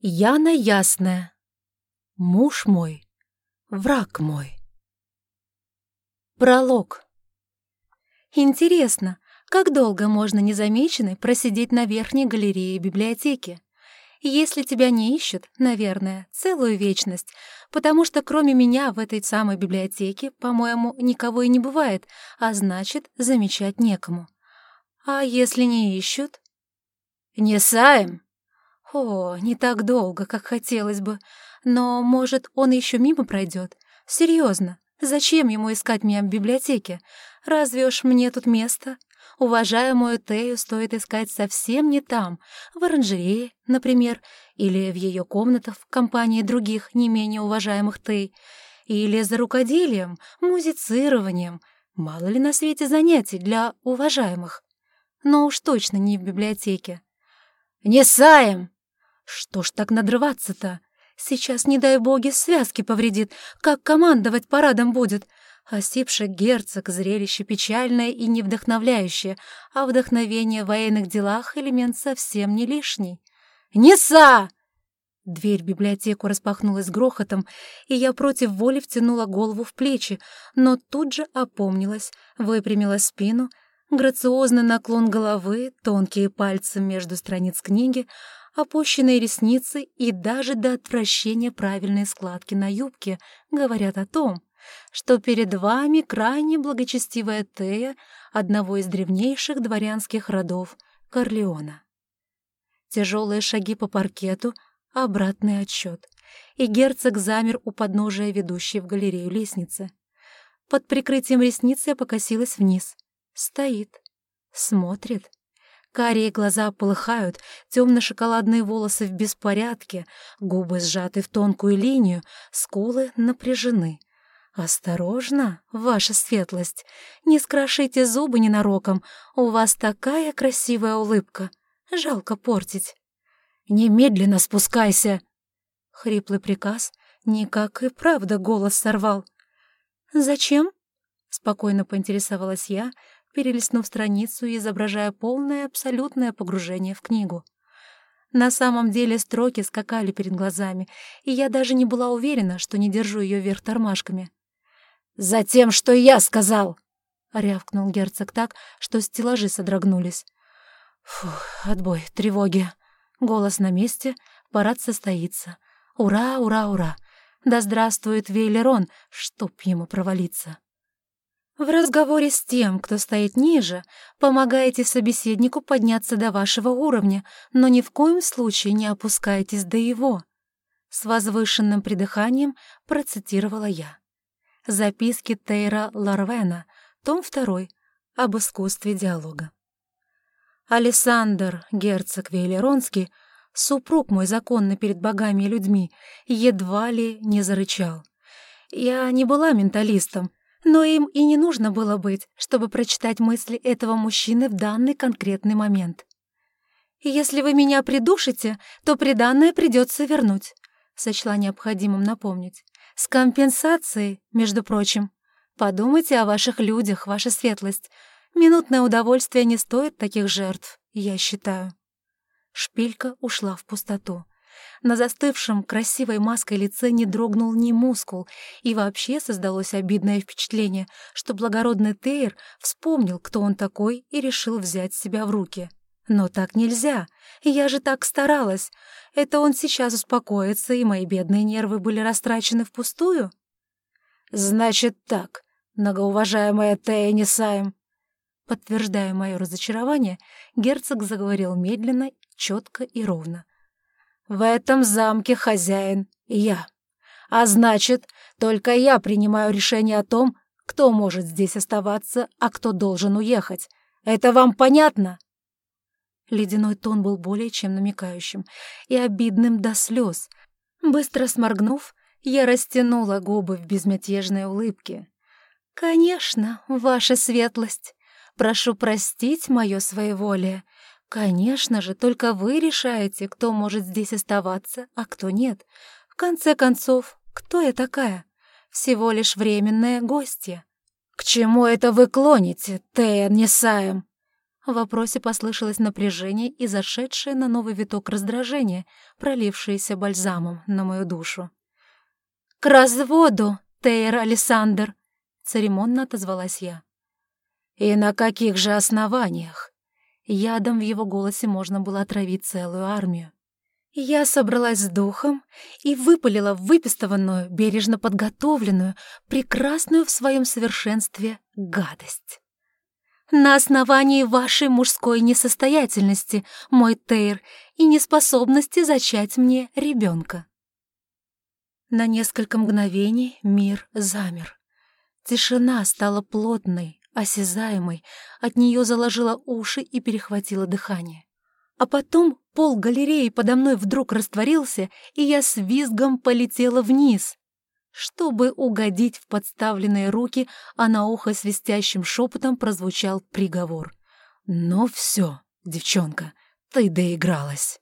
Яна Ясная. Муж мой. Враг мой. Пролог. Интересно, как долго можно незамеченной просидеть на верхней галерее библиотеки? Если тебя не ищут, наверное, целую вечность, потому что кроме меня в этой самой библиотеке, по-моему, никого и не бывает, а значит, замечать некому. А если не ищут? «Не саем!» О, не так долго, как хотелось бы. Но, может, он еще мимо пройдет? Серьезно, зачем ему искать меня в библиотеке? Разве уж мне тут место? Уважаемую Тею стоит искать совсем не там, в оранжерее, например, или в ее комнатах в компании других не менее уважаемых Тей, или за рукоделием, музицированием. Мало ли на свете занятий для уважаемых. Но уж точно не в библиотеке. «Не саем!» Что ж так надрываться-то? Сейчас, не дай боги, связки повредит. Как командовать парадом будет? Осипший герцог — зрелище печальное и не вдохновляющее, а вдохновение в военных делах — элемент совсем не лишний. «Неса!» Дверь в библиотеку распахнулась грохотом, и я против воли втянула голову в плечи, но тут же опомнилась, выпрямила спину, грациозный наклон головы, тонкие пальцы между страниц книги, опущенные ресницы и даже до отвращения правильные складки на юбке говорят о том, что перед вами крайне благочестивая Тея одного из древнейших дворянских родов Корлеона. Тяжелые шаги по паркету, обратный отсчет, и герцог замер у подножия ведущей в галерею лестницы. Под прикрытием ресниц я покосилась вниз. Стоит, смотрит. Карие глаза полыхают, темно-шоколадные волосы в беспорядке, губы сжаты в тонкую линию, скулы напряжены. «Осторожно, ваша светлость, не скрошите зубы ненароком, у вас такая красивая улыбка, жалко портить». «Немедленно спускайся!» Хриплый приказ никак и правда голос сорвал. «Зачем?» — спокойно поинтересовалась я, перелистнув страницу и изображая полное абсолютное погружение в книгу. На самом деле строки скакали перед глазами, и я даже не была уверена, что не держу ее вверх тормашками. «Затем, что я сказал!» — рявкнул герцог так, что стеллажи содрогнулись. Фух, отбой, тревоги. Голос на месте, парад состоится. Ура, ура, ура! Да здравствует Вейлерон, чтоб ему провалиться. В разговоре с тем, кто стоит ниже, помогаете собеседнику подняться до вашего уровня, но ни в коем случае не опускайтесь до его. С возвышенным придыханием процитировала я. Записки Тейра Ларвена, том 2, об искусстве диалога. Александр, герцог Вейлеронский, супруг мой законный перед богами и людьми, едва ли не зарычал. Я не была менталистом, но им и не нужно было быть, чтобы прочитать мысли этого мужчины в данный конкретный момент. «Если вы меня придушите, то приданное придется вернуть», — сочла необходимым напомнить. «С компенсацией, между прочим. Подумайте о ваших людях, ваша светлость. Минутное удовольствие не стоит таких жертв, я считаю». Шпилька ушла в пустоту. На застывшем красивой маской лице не дрогнул ни мускул, и вообще создалось обидное впечатление, что благородный Тейр вспомнил, кто он такой, и решил взять себя в руки. Но так нельзя. Я же так старалась. Это он сейчас успокоится, и мои бедные нервы были растрачены впустую? Значит так, многоуважаемая Тея Несаем. Подтверждая мое разочарование, герцог заговорил медленно, четко и ровно. В этом замке хозяин я. А значит, только я принимаю решение о том, кто может здесь оставаться, а кто должен уехать. Это вам понятно?» Ледяной тон был более чем намекающим и обидным до слез. Быстро сморгнув, я растянула губы в безмятежной улыбке. «Конечно, ваша светлость. Прошу простить мое своеволие. «Конечно же, только вы решаете, кто может здесь оставаться, а кто нет. В конце концов, кто я такая? Всего лишь временная гостья». «К чему это вы клоните, Тея Несаем?» В вопросе послышалось напряжение и зашедшее на новый виток раздражение, пролившееся бальзамом на мою душу. «К разводу, Тейр Александр!» — церемонно отозвалась я. «И на каких же основаниях?» Ядом в его голосе можно было отравить целую армию. Я собралась с духом и выпалила выпистованную, бережно подготовленную, прекрасную в своем совершенстве гадость. «На основании вашей мужской несостоятельности, мой Тейр, и неспособности зачать мне ребенка». На несколько мгновений мир замер. Тишина стала плотной, осязаемой, от нее заложила уши и перехватило дыхание. А потом пол галереи подо мной вдруг растворился, и я с визгом полетела вниз. Чтобы угодить в подставленные руки, а на ухо свистящим шепотом прозвучал приговор. «Ну все, девчонка, ты доигралась».